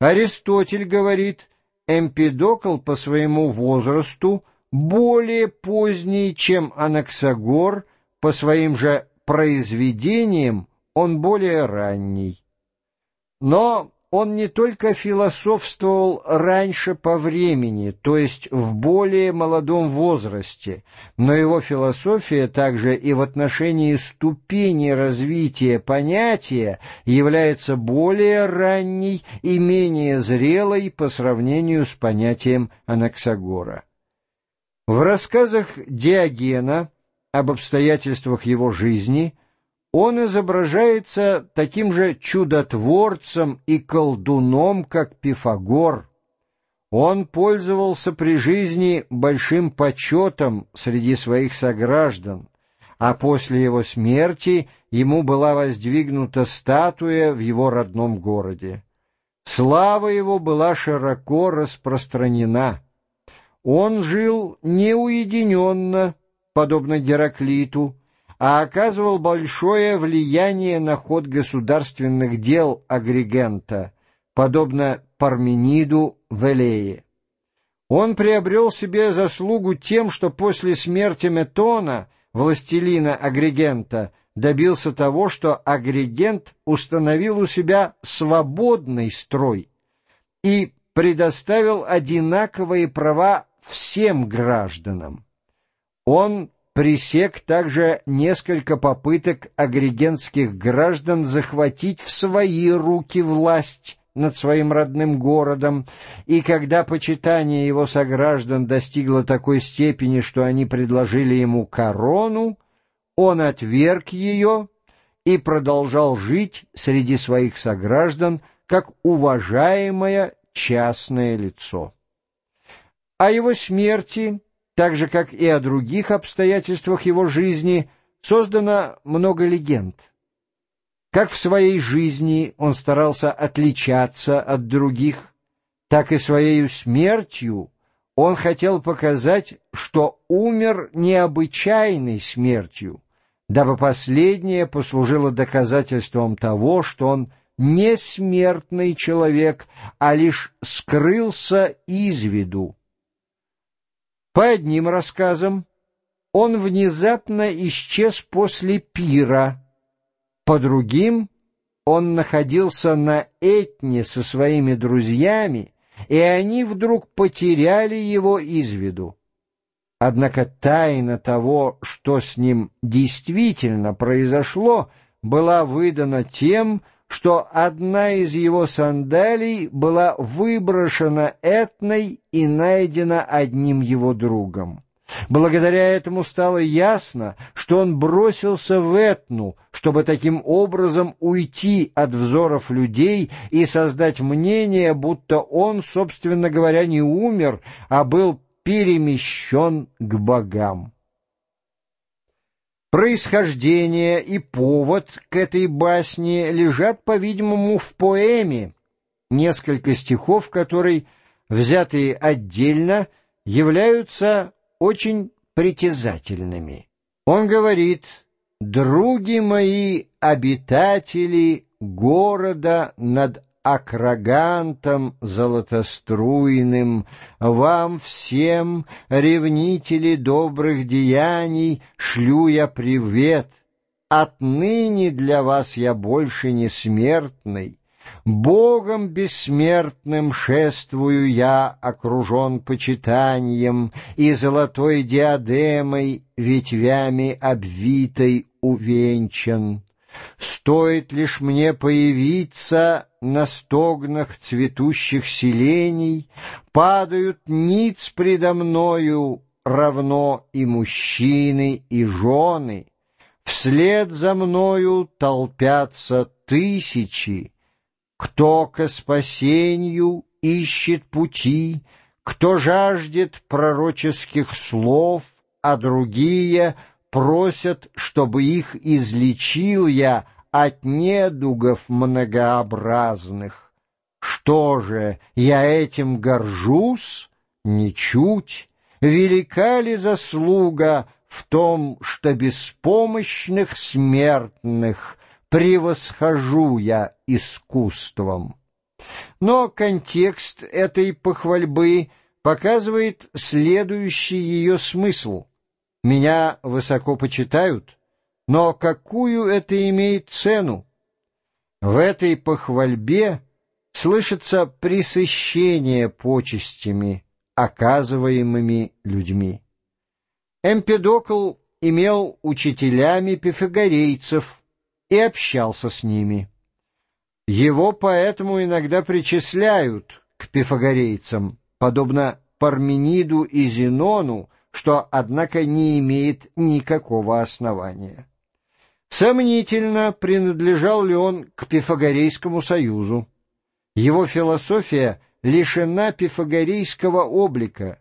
Аристотель говорит, Эмпидокл по своему возрасту более поздний, чем Анаксагор, по своим же произведениям он более ранний. Но он не только философствовал раньше по времени, то есть в более молодом возрасте, но его философия также и в отношении ступени развития понятия является более ранней и менее зрелой по сравнению с понятием Анаксагора. В рассказах Диогена об обстоятельствах его жизни – он изображается таким же чудотворцем и колдуном, как Пифагор. Он пользовался при жизни большим почетом среди своих сограждан, а после его смерти ему была воздвигнута статуя в его родном городе. Слава его была широко распространена. Он жил неуединенно, подобно Гераклиту, а оказывал большое влияние на ход государственных дел Агригента, подобно Пармениду Велее. Он приобрел себе заслугу тем, что после смерти Метона, властелина Агригента, добился того, что Агригент установил у себя свободный строй и предоставил одинаковые права всем гражданам. Он пресек также несколько попыток агрегентских граждан захватить в свои руки власть над своим родным городом, и когда почитание его сограждан достигло такой степени, что они предложили ему корону, он отверг ее и продолжал жить среди своих сограждан как уважаемое частное лицо. О его смерти так же, как и о других обстоятельствах его жизни, создано много легенд. Как в своей жизни он старался отличаться от других, так и своей смертью он хотел показать, что умер необычайной смертью, дабы последнее послужило доказательством того, что он не смертный человек, а лишь скрылся из виду, по одним рассказам, он внезапно исчез после пира, по другим он находился на Этне со своими друзьями, и они вдруг потеряли его из виду. Однако тайна того, что с ним действительно произошло, была выдана тем, что одна из его сандалий была выброшена Этной и найдена одним его другом. Благодаря этому стало ясно, что он бросился в Этну, чтобы таким образом уйти от взоров людей и создать мнение, будто он, собственно говоря, не умер, а был перемещен к богам. Происхождение и повод к этой басне лежат, по-видимому, в поэме, несколько стихов которой, взятые отдельно, являются очень притязательными. Он говорит «Други мои, обитатели города над акрагантом золотоструйным, вам всем, ревнители добрых деяний, шлю я привет. Отныне для вас я больше не смертный, Богом бессмертным шествую я, окружен почитанием и золотой диадемой, ветвями обвитой увенчан. Стоит лишь мне появиться на стогнах цветущих селений, Падают ниц предо мною равно и мужчины, и жены. Вслед за мною толпятся тысячи, Кто ко спасению ищет пути, Кто жаждет пророческих слов, а другие — просят, чтобы их излечил я от недугов многообразных. Что же, я этим горжусь? Ничуть. Велика ли заслуга в том, что беспомощных смертных превосхожу я искусством? Но контекст этой похвальбы показывает следующий ее смысл. «Меня высоко почитают, но какую это имеет цену?» В этой похвальбе слышится пресыщение почестями, оказываемыми людьми. Эмпедокл имел учителями пифагорейцев и общался с ними. Его поэтому иногда причисляют к пифагорейцам, подобно Пармениду и Зенону, что, однако, не имеет никакого основания. Сомнительно, принадлежал ли он к Пифагорейскому союзу. Его философия лишена пифагорейского облика.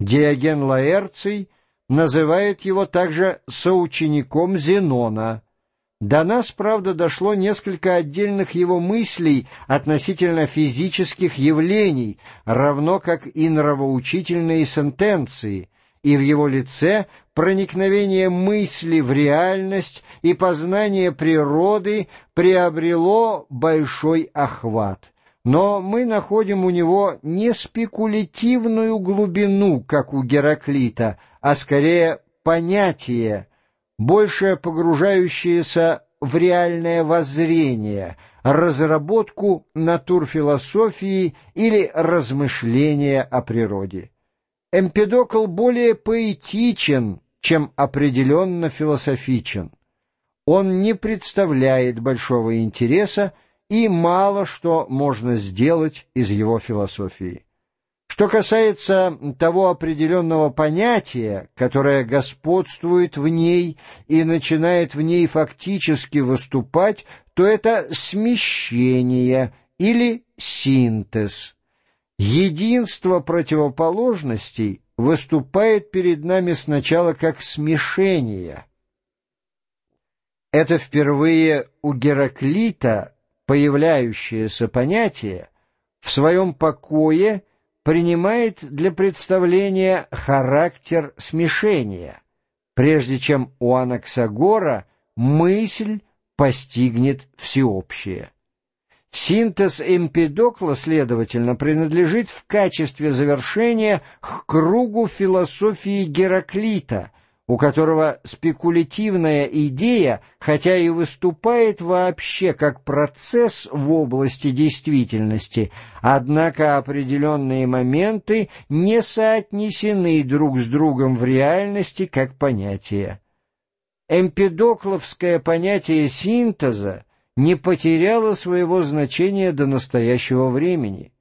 Диоген Лаэрций называет его также соучеником Зенона. До нас, правда, дошло несколько отдельных его мыслей относительно физических явлений, равно как и нравоучительные сентенции, и в его лице проникновение мысли в реальность и познание природы приобрело большой охват но мы находим у него не спекулятивную глубину, как у Гераклита, а скорее понятие, больше погружающееся в реальное воззрение, разработку натурфилософии или размышления о природе. Эмпедокл более поэтичен, чем определенно философичен. Он не представляет большого интереса и мало что можно сделать из его философии. Что касается того определенного понятия, которое господствует в ней и начинает в ней фактически выступать, то это смещение или синтез. Единство противоположностей выступает перед нами сначала как смешение. Это впервые у Гераклита появляющееся понятие в своем покое принимает для представления характер смешения, прежде чем у Анаксагора мысль постигнет всеобщее. Синтез Эмпидокла, следовательно, принадлежит в качестве завершения к кругу философии Гераклита, у которого спекулятивная идея, хотя и выступает вообще как процесс в области действительности, однако определенные моменты не соотнесены друг с другом в реальности как понятие. Эмпидокловское понятие синтеза не потеряло своего значения до настоящего времени.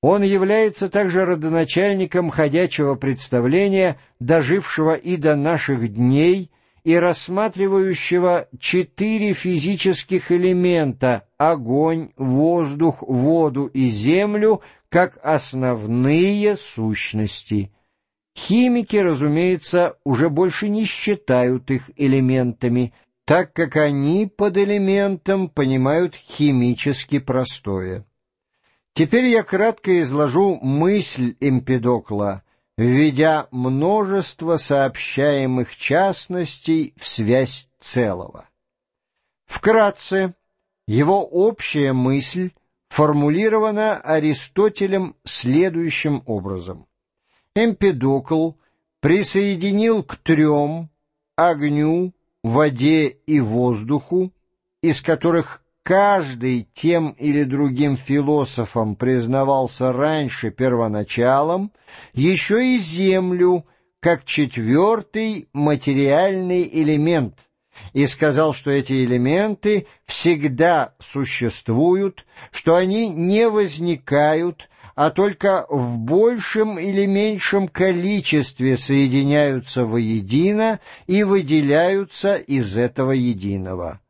Он является также родоначальником ходячего представления, дожившего и до наших дней, и рассматривающего четыре физических элемента — огонь, воздух, воду и землю — как основные сущности. Химики, разумеется, уже больше не считают их элементами, так как они под элементом понимают химически простое. Теперь я кратко изложу мысль Эмпидокла, введя множество сообщаемых частностей в связь целого. Вкратце, его общая мысль формулирована Аристотелем следующим образом. Эмпидокл присоединил к трем — огню, воде и воздуху, из которых каждый тем или другим философом признавался раньше первоначалом, еще и землю как четвертый материальный элемент, и сказал, что эти элементы всегда существуют, что они не возникают, а только в большем или меньшем количестве соединяются воедино и выделяются из этого единого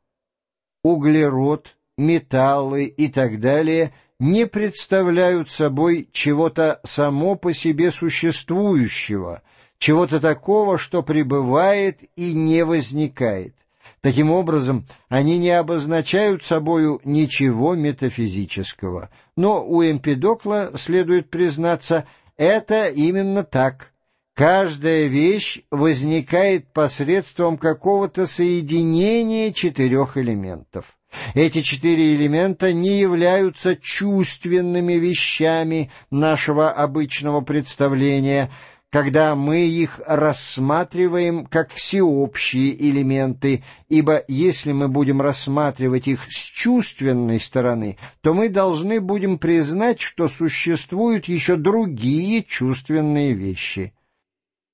углерод, металлы и так далее не представляют собой чего-то само по себе существующего, чего-то такого, что пребывает и не возникает. Таким образом, они не обозначают собою ничего метафизического. Но у Эмпидокла, следует признаться, это именно так – Каждая вещь возникает посредством какого-то соединения четырех элементов. Эти четыре элемента не являются чувственными вещами нашего обычного представления, когда мы их рассматриваем как всеобщие элементы, ибо если мы будем рассматривать их с чувственной стороны, то мы должны будем признать, что существуют еще другие чувственные вещи —